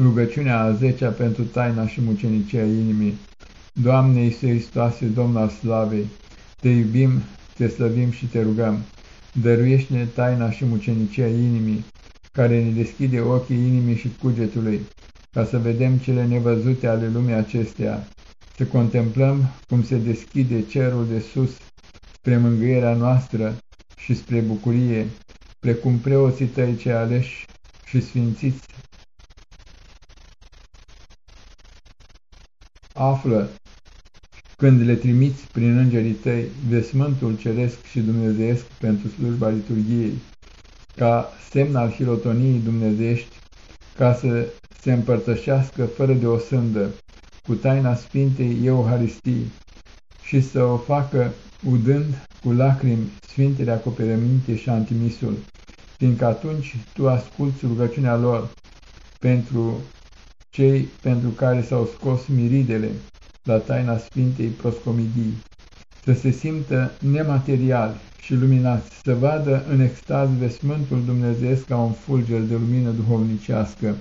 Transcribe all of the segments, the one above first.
Rugăciunea a zecea pentru taina și mucenicia inimii. Doamne Iisuse Hristoase, Domn al Slavei, Te iubim, Te slăvim și Te rugăm. Dăruiește-ne taina și mucenicia inimii, care ne deschide ochii inimii și cugetului, ca să vedem cele nevăzute ale lumii acesteia, să contemplăm cum se deschide cerul de sus spre mângâierea noastră și spre bucurie, precum preoții tăi cei aleși și sfințiți află când le trimiți prin îngerii tăi vesmântul ceresc și dumnezeiesc pentru slujba liturgiei, ca semn al hirotoniei dumnezeiești, ca să se împărtășească fără de o sândă cu taina Sfintei Euharistii și să o facă udând cu lacrimi Sfintele acoperăminte și antimisul, fiindcă atunci tu asculți rugăciunea lor pentru cei pentru care s-au scos miridele la taina Sfintei Proscomidii, să se simtă nemateriali și luminați, să vadă în extaz vesmântul Dumnezeesc ca un fulger de lumină duhovnicească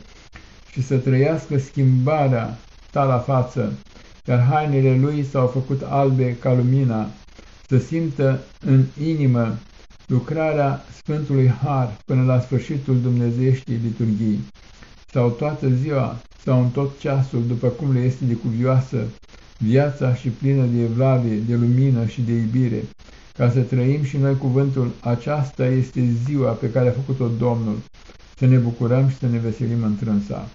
și să trăiască schimbarea ta la față, iar hainele lui s-au făcut albe ca lumina, să simtă în inimă lucrarea Sfântului Har până la sfârșitul Dumnezeieștii liturghii, sau toată ziua sau în tot ceasul, după cum le este de cuvioasă viața și plină de evlavie, de lumină și de iubire, ca să trăim și noi cuvântul, aceasta este ziua pe care a făcut-o Domnul, să ne bucurăm și să ne veselim întrânsa.